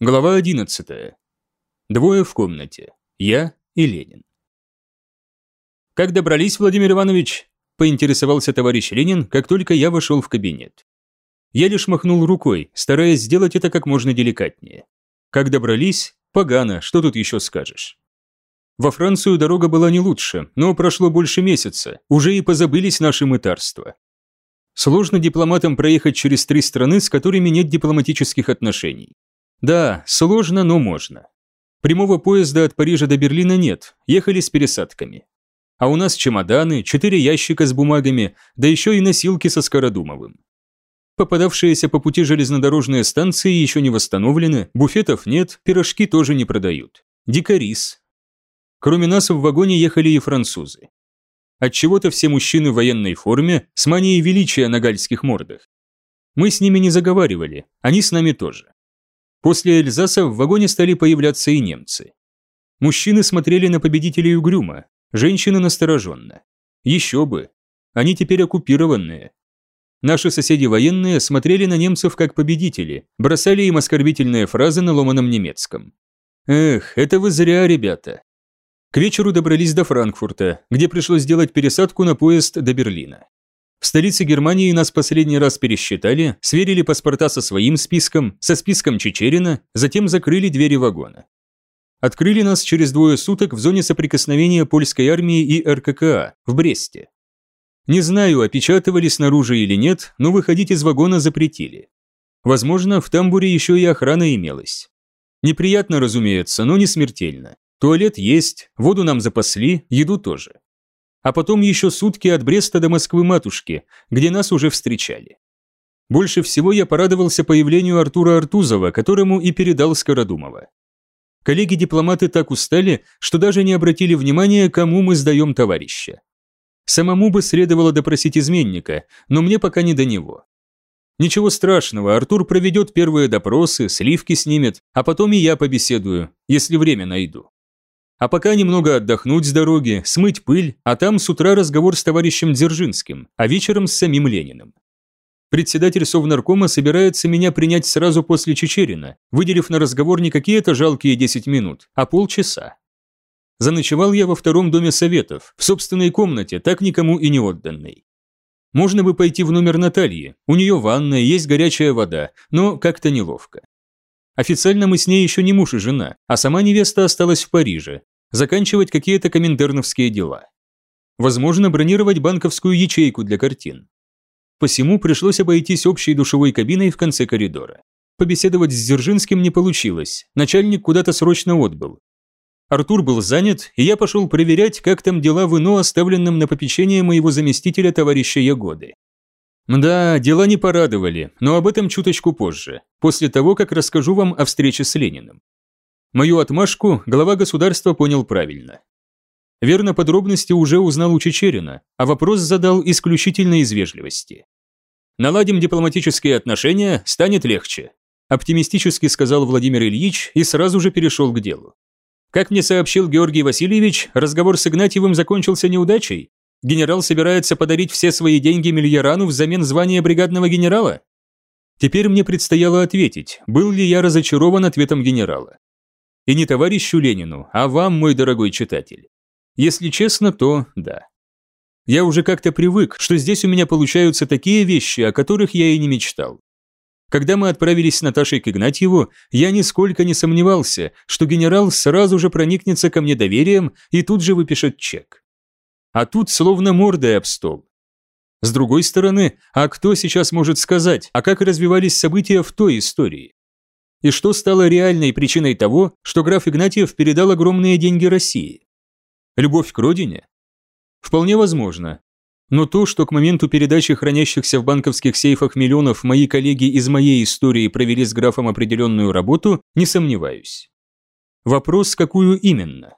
Глава 11. Двое в комнате. Я и Ленин. «Как добрались, Владимир Иванович?» – поинтересовался товарищ Ленин, как только я вошел в кабинет. Я лишь махнул рукой, стараясь сделать это как можно деликатнее. Как добрались? Погано, что тут еще скажешь. Во Францию дорога была не лучше, но прошло больше месяца, уже и позабылись наши мытарства. Сложно дипломатам проехать через три страны, с которыми нет дипломатических отношений. Да, сложно, но можно. Прямого поезда от Парижа до Берлина нет, ехали с пересадками. А у нас чемоданы, четыре ящика с бумагами, да еще и носилки со Скородумовым. Попадавшиеся по пути железнодорожные станции еще не восстановлены, буфетов нет, пирожки тоже не продают. Дикарис. Кроме нас в вагоне ехали и французы. Отчего-то все мужчины в военной форме с манией величия на гальских мордах. Мы с ними не заговаривали, они с нами тоже. После Эльзаса в вагоне стали появляться и немцы. Мужчины смотрели на победителей угрюмо, женщины настороженно. Еще бы, они теперь оккупированные. Наши соседи военные смотрели на немцев как победители, бросали им оскорбительные фразы на ломаном немецком. Эх, это вы зря, ребята. К вечеру добрались до Франкфурта, где пришлось сделать пересадку на поезд до Берлина. В столице Германии нас последний раз пересчитали, сверили паспорта со своим списком, со списком Чечерина, затем закрыли двери вагона. Открыли нас через двое суток в зоне соприкосновения польской армии и РККА в Бресте. Не знаю, опечатывали снаружи или нет, но выходить из вагона запретили. Возможно, в тамбуре еще и охрана имелась. Неприятно, разумеется, но не смертельно. Туалет есть, воду нам запасли, еду тоже а потом еще сутки от Бреста до Москвы-матушки, где нас уже встречали. Больше всего я порадовался появлению Артура Артузова, которому и передал Скородумова. Коллеги-дипломаты так устали, что даже не обратили внимания, кому мы сдаем товарища. Самому бы следовало допросить изменника, но мне пока не до него. Ничего страшного, Артур проведет первые допросы, сливки снимет, а потом и я побеседую, если время найду. А пока немного отдохнуть с дороги, смыть пыль, а там с утра разговор с товарищем Дзержинским, а вечером с самим Лениным. Председатель Совнаркома собирается меня принять сразу после Чечерина, выделив на разговор не какие-то жалкие 10 минут, а полчаса. Заночевал я во втором доме советов, в собственной комнате, так никому и не отданной. Можно бы пойти в номер Натальи, у нее ванная, есть горячая вода, но как-то неловко. Официально мы с ней еще не муж и жена, а сама невеста осталась в Париже, заканчивать какие-то комендерновские дела. Возможно, бронировать банковскую ячейку для картин. Посему пришлось обойтись общей душевой кабиной в конце коридора. Побеседовать с Дзержинским не получилось, начальник куда-то срочно отбыл. Артур был занят, и я пошел проверять, как там дела в ИНО, оставленном на попечение моего заместителя товарища Ягоды. Да, дела не порадовали, но об этом чуточку позже, после того, как расскажу вам о встрече с Лениным. Мою отмашку глава государства понял правильно. Верно, подробности уже узнал у Чечерина, а вопрос задал исключительно из вежливости. «Наладим дипломатические отношения, станет легче», оптимистически сказал Владимир Ильич и сразу же перешел к делу. Как мне сообщил Георгий Васильевич, разговор с Игнатьевым закончился неудачей, Генерал собирается подарить все свои деньги Мильярану взамен звания бригадного генерала? Теперь мне предстояло ответить, был ли я разочарован ответом генерала. И не товарищу Ленину, а вам, мой дорогой читатель. Если честно, то да. Я уже как-то привык, что здесь у меня получаются такие вещи, о которых я и не мечтал. Когда мы отправились с Наташей к Игнатьеву, я нисколько не сомневался, что генерал сразу же проникнется ко мне доверием и тут же выпишет чек а тут словно мордой об стол. С другой стороны, а кто сейчас может сказать, а как развивались события в той истории? И что стало реальной причиной того, что граф Игнатьев передал огромные деньги России? Любовь к родине? Вполне возможно. Но то, что к моменту передачи хранящихся в банковских сейфах миллионов мои коллеги из моей истории провели с графом определенную работу, не сомневаюсь. Вопрос, какую именно?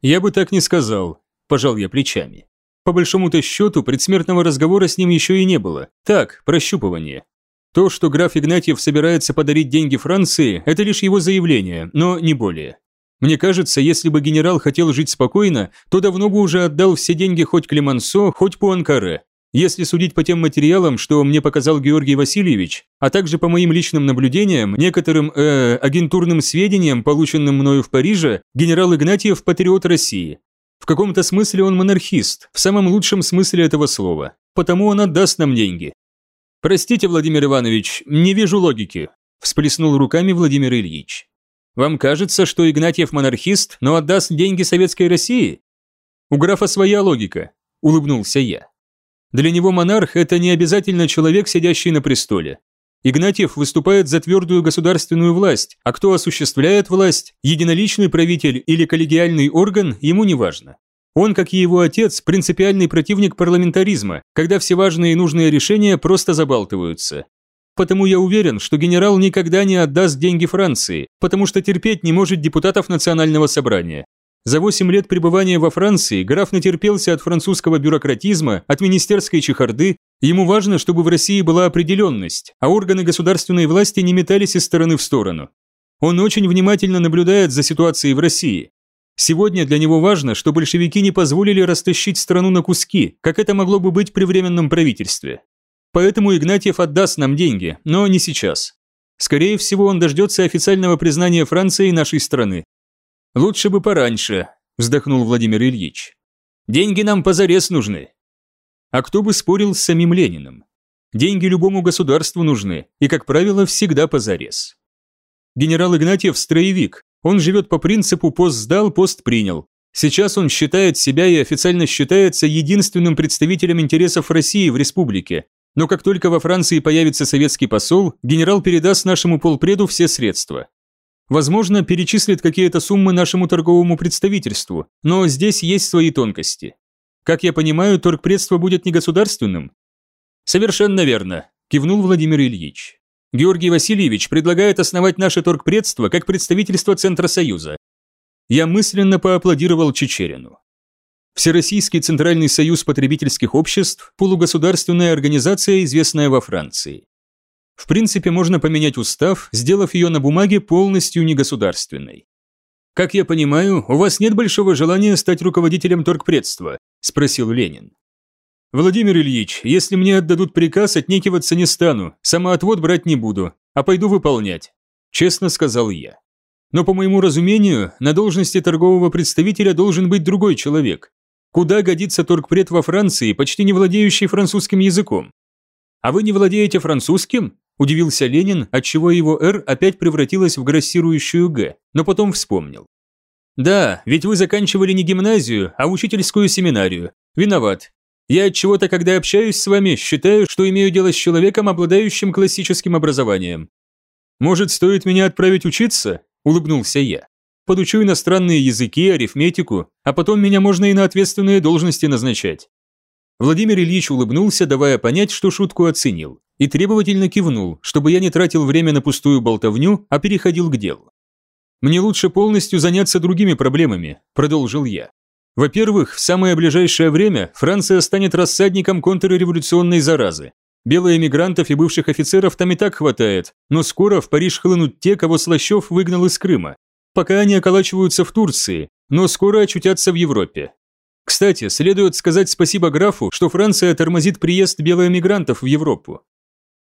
Я бы так не сказал, пожал я плечами. По большому-то счету, предсмертного разговора с ним еще и не было. Так, прощупывание. То, что граф Игнатьев собирается подарить деньги Франции, это лишь его заявление, но не более. Мне кажется, если бы генерал хотел жить спокойно, то давно бы уже отдал все деньги хоть Клемансо, хоть Пуанкаре. Если судить по тем материалам, что мне показал Георгий Васильевич, а также по моим личным наблюдениям, некоторым э, агентурным сведениям, полученным мною в Париже, генерал Игнатьев – патриот России. В каком-то смысле он монархист, в самом лучшем смысле этого слова. Потому он отдаст нам деньги. Простите, Владимир Иванович, не вижу логики, всплеснул руками Владимир Ильич. Вам кажется, что Игнатьев монархист, но отдаст деньги советской России? У графа своя логика, улыбнулся я. Для него монарх – это не обязательно человек, сидящий на престоле. Игнатьев выступает за твердую государственную власть, а кто осуществляет власть, единоличный правитель или коллегиальный орган, ему не важно. Он, как и его отец, принципиальный противник парламентаризма, когда все важные и нужные решения просто забалтываются. Потому я уверен, что генерал никогда не отдаст деньги Франции, потому что терпеть не может депутатов национального собрания. За 8 лет пребывания во Франции граф натерпелся от французского бюрократизма, от министерской чехарды, ему важно, чтобы в России была определенность, а органы государственной власти не метались из стороны в сторону. Он очень внимательно наблюдает за ситуацией в России. Сегодня для него важно, что большевики не позволили растащить страну на куски, как это могло бы быть при временном правительстве. Поэтому Игнатьев отдаст нам деньги, но не сейчас. Скорее всего, он дождется официального признания Франции нашей страны, «Лучше бы пораньше», – вздохнул Владимир Ильич. «Деньги нам позарез нужны». А кто бы спорил с самим Лениным? Деньги любому государству нужны, и, как правило, всегда позарез. Генерал Игнатьев – строевик, он живет по принципу «пост сдал, пост принял». Сейчас он считает себя и официально считается единственным представителем интересов России в республике. Но как только во Франции появится советский посол, генерал передаст нашему полпреду все средства. Возможно, перечислит какие-то суммы нашему торговому представительству, но здесь есть свои тонкости. Как я понимаю, торгпредство будет не государственным? Совершенно верно, кивнул Владимир Ильич. Георгий Васильевич предлагает основать наше торгпредство как представительство Центра Союза. Я мысленно поаплодировал Чечерину. Всероссийский Центральный союз потребительских обществ – полугосударственная организация, известная во Франции. В принципе, можно поменять устав, сделав ее на бумаге полностью негосударственной. «Как я понимаю, у вас нет большого желания стать руководителем торгпредства?» – спросил Ленин. «Владимир Ильич, если мне отдадут приказ, отнекиваться не стану, самоотвод брать не буду, а пойду выполнять», – честно сказал я. «Но по моему разумению, на должности торгового представителя должен быть другой человек. Куда годится торгпред во Франции, почти не владеющий французским языком? А вы не владеете французским? Удивился Ленин, отчего его «Р» опять превратилась в грассирующую «Г», но потом вспомнил. «Да, ведь вы заканчивали не гимназию, а учительскую семинарию. Виноват. Я от чего-то, когда общаюсь с вами, считаю, что имею дело с человеком, обладающим классическим образованием. Может, стоит меня отправить учиться?» – улыбнулся я. «Подучу иностранные языки, арифметику, а потом меня можно и на ответственные должности назначать». Владимир Ильич улыбнулся, давая понять, что шутку оценил и требовательно кивнул, чтобы я не тратил время на пустую болтовню, а переходил к делу. «Мне лучше полностью заняться другими проблемами», – продолжил я. «Во-первых, в самое ближайшее время Франция станет рассадником контрреволюционной заразы. Белых эмигрантов и бывших офицеров там и так хватает, но скоро в Париж хлынут те, кого Слащев выгнал из Крыма. Пока они околачиваются в Турции, но скоро очутятся в Европе. Кстати, следует сказать спасибо графу, что Франция тормозит приезд белоэмигрантов в Европу.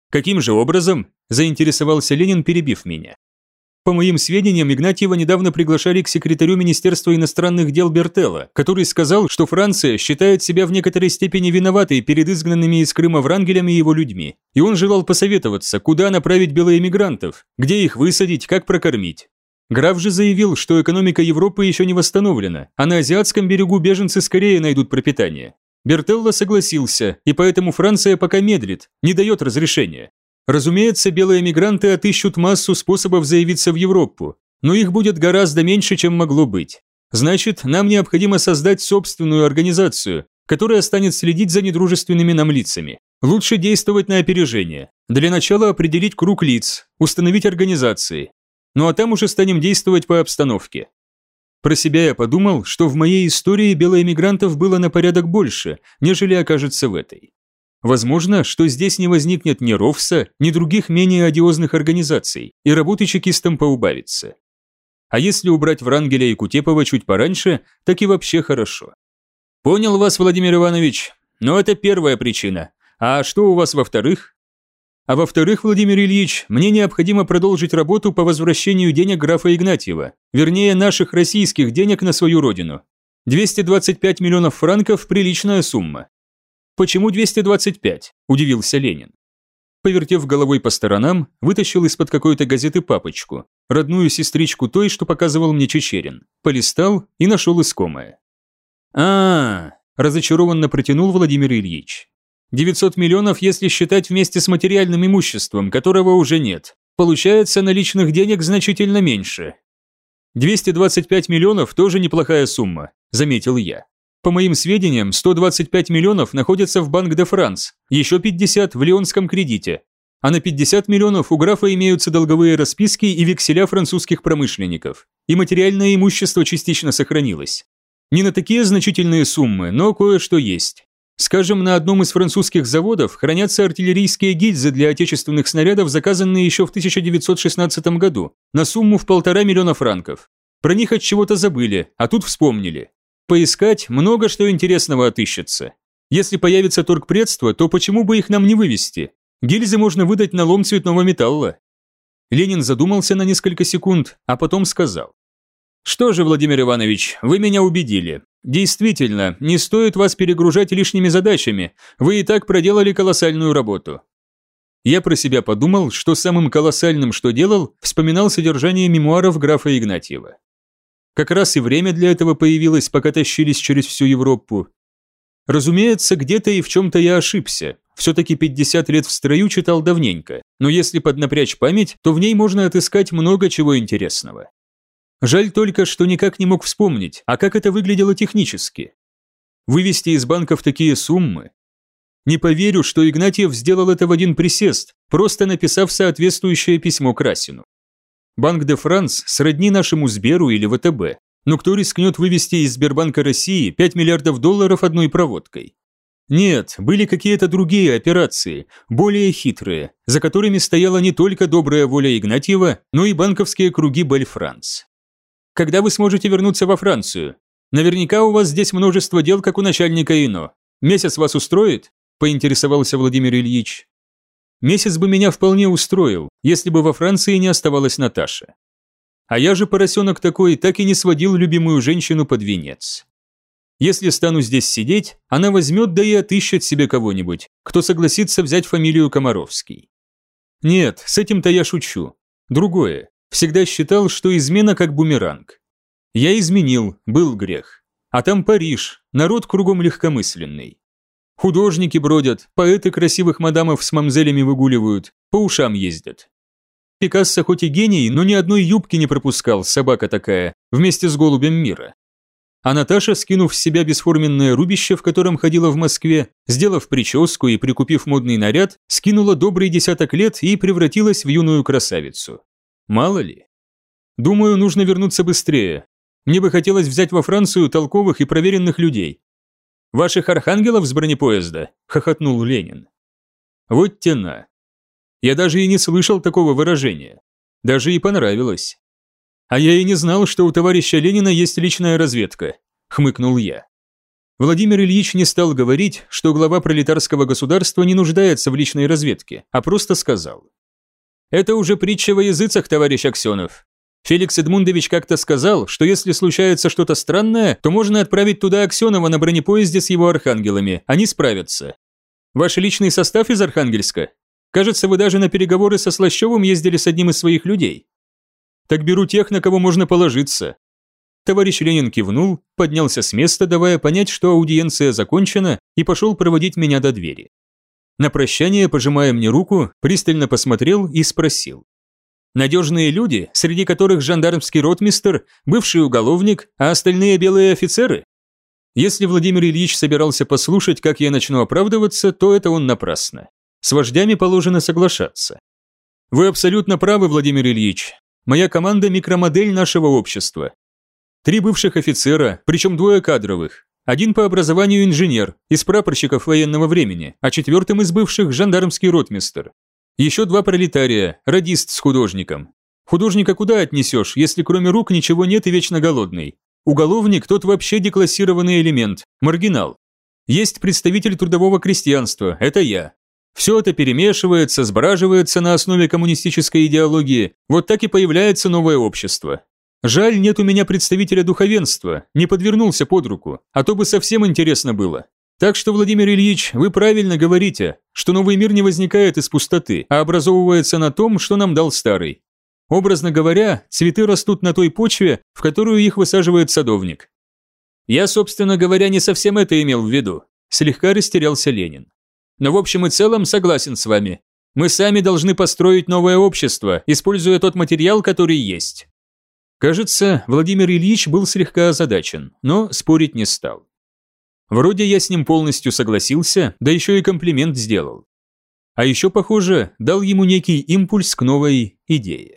Каким же образом? Заинтересовался Ленин, перебив меня. По моим сведениям, Игнатьева недавно приглашали к секретарю Министерства иностранных дел Бертелла, который сказал, что Франция считает себя в некоторой степени виноватой перед изгнанными из Крыма Врангелем и его людьми. И он желал посоветоваться, куда направить белоэмигрантов, где их высадить, как прокормить. Граф же заявил, что экономика Европы еще не восстановлена, а на азиатском берегу беженцы скорее найдут пропитание. Бертелло согласился, и поэтому Франция пока медлит, не дает разрешения. Разумеется, белые мигранты отыщут массу способов заявиться в Европу, но их будет гораздо меньше, чем могло быть. Значит, нам необходимо создать собственную организацию, которая станет следить за недружественными нам лицами. Лучше действовать на опережение. Для начала определить круг лиц, установить организации. Ну а там уже станем действовать по обстановке. Про себя я подумал, что в моей истории белоэмигрантов было на порядок больше, нежели окажется в этой. Возможно, что здесь не возникнет ни РОВСа, ни других менее одиозных организаций, и работы чекистам поубавится. А если убрать Врангеля и Кутепова чуть пораньше, так и вообще хорошо. Понял вас, Владимир Иванович. но это первая причина. А что у вас во-вторых? А во-вторых, Владимир Ильич, мне необходимо продолжить работу по возвращению денег графа Игнатьева, вернее, наших российских денег на свою родину. 225 миллионов франков – приличная сумма. Почему 225? – удивился Ленин. Повертев головой по сторонам, вытащил из-под какой-то газеты папочку, родную сестричку той, что показывал мне Чечерин, полистал и нашел искомое. а, -а, -а разочарованно протянул Владимир Ильич. 900 миллионов, если считать вместе с материальным имуществом, которого уже нет. Получается, наличных денег значительно меньше. 225 миллионов тоже неплохая сумма, заметил я. По моим сведениям, 125 миллионов находятся в Банк де Франс, еще 50 в Лионском кредите. А на 50 миллионов у графа имеются долговые расписки и векселя французских промышленников. И материальное имущество частично сохранилось. Не на такие значительные суммы, но кое-что есть. Скажем, на одном из французских заводов хранятся артиллерийские гильзы для отечественных снарядов, заказанные еще в 1916 году, на сумму в полтора миллиона франков. Про них от чего-то забыли, а тут вспомнили. Поискать много что интересного отыщется. Если появится торгпредство, то почему бы их нам не вывести? Гильзы можно выдать на лом цветного металла. Ленин задумался на несколько секунд, а потом сказал. Что же, Владимир Иванович, вы меня убедили. Действительно, не стоит вас перегружать лишними задачами, вы и так проделали колоссальную работу. Я про себя подумал, что самым колоссальным, что делал, вспоминал содержание мемуаров графа Игнатьева. Как раз и время для этого появилось, пока тащились через всю Европу. Разумеется, где-то и в чем-то я ошибся. Все-таки 50 лет в строю читал давненько, но если поднапрячь память, то в ней можно отыскать много чего интересного. Жаль только, что никак не мог вспомнить, а как это выглядело технически. Вывести из банков такие суммы? Не поверю, что Игнатьев сделал это в один присест, просто написав соответствующее письмо Красину. Банк де Франс сродни нашему Сберу или ВТБ, но кто рискнет вывести из Сбербанка России 5 миллиардов долларов одной проводкой? Нет, были какие-то другие операции, более хитрые, за которыми стояла не только добрая воля Игнатьева, но и банковские круги Бель-Франс. Когда вы сможете вернуться во Францию? Наверняка у вас здесь множество дел, как у начальника ИНО. Месяц вас устроит?» – поинтересовался Владимир Ильич. «Месяц бы меня вполне устроил, если бы во Франции не оставалась Наташа. А я же, поросенок такой, так и не сводил любимую женщину под венец. Если стану здесь сидеть, она возьмет да и отыщет себе кого-нибудь, кто согласится взять фамилию Комаровский. Нет, с этим-то я шучу. Другое. Всегда считал, что измена как бумеранг. Я изменил, был грех. А там Париж, народ кругом легкомысленный. Художники бродят, поэты красивых мадамов с мамзелями выгуливают, по ушам ездят. Пикассо хоть и гений, но ни одной юбки не пропускал, собака такая, вместе с голубем мира. А Наташа, скинув с себя бесформенное рубище, в котором ходила в Москве, сделав прическу и прикупив модный наряд, скинула добрый десяток лет и превратилась в юную красавицу. Мало ли. Думаю, нужно вернуться быстрее. Мне бы хотелось взять во Францию толковых и проверенных людей. Ваших архангелов с бронепоезда, хохотнул Ленин. Вот тена. Я даже и не слышал такого выражения. Даже и понравилось. А я и не знал, что у товарища Ленина есть личная разведка, хмыкнул я. Владимир Ильич не стал говорить, что глава пролетарского государства не нуждается в личной разведке, а просто сказал. Это уже притча во языцах, товарищ Аксенов. Феликс Эдмундович как-то сказал, что если случается что-то странное, то можно отправить туда Аксенова на бронепоезде с его архангелами, они справятся. Ваш личный состав из Архангельска? Кажется, вы даже на переговоры со Слащевым ездили с одним из своих людей. Так беру тех, на кого можно положиться. Товарищ Ленин кивнул, поднялся с места, давая понять, что аудиенция закончена, и пошел проводить меня до двери. На прощание, пожимая мне руку, пристально посмотрел и спросил. «Надежные люди, среди которых жандармский ротмистер, бывший уголовник, а остальные белые офицеры?» Если Владимир Ильич собирался послушать, как я начну оправдываться, то это он напрасно. С вождями положено соглашаться. Вы абсолютно правы, Владимир Ильич. Моя команда – микромодель нашего общества. Три бывших офицера, причем двое кадровых, один по образованию инженер, из прапорщиков военного времени, а четвертым из бывших жандармский ротмистер. Еще два пролетария, радист с художником. Художника куда отнесешь, если кроме рук ничего нет и вечно голодный? Уголовник – тот вообще деклассированный элемент, маргинал. Есть представитель трудового крестьянства, это я. Все это перемешивается, сбраживается на основе коммунистической идеологии, вот так и появляется новое общество. Жаль, нет у меня представителя духовенства, не подвернулся под руку, а то бы совсем интересно было. Так что, Владимир Ильич, вы правильно говорите, что новый мир не возникает из пустоты, а образовывается на том, что нам дал старый. Образно говоря, цветы растут на той почве, в которую их высаживает садовник. Я, собственно говоря, не совсем это имел в виду. Слегка растерялся Ленин. Но в общем и целом согласен с вами. Мы сами должны построить новое общество, используя тот материал, который есть. Кажется, Владимир Ильич был слегка озадачен, но спорить не стал. Вроде я с ним полностью согласился, да еще и комплимент сделал. А еще, похоже, дал ему некий импульс к новой идее.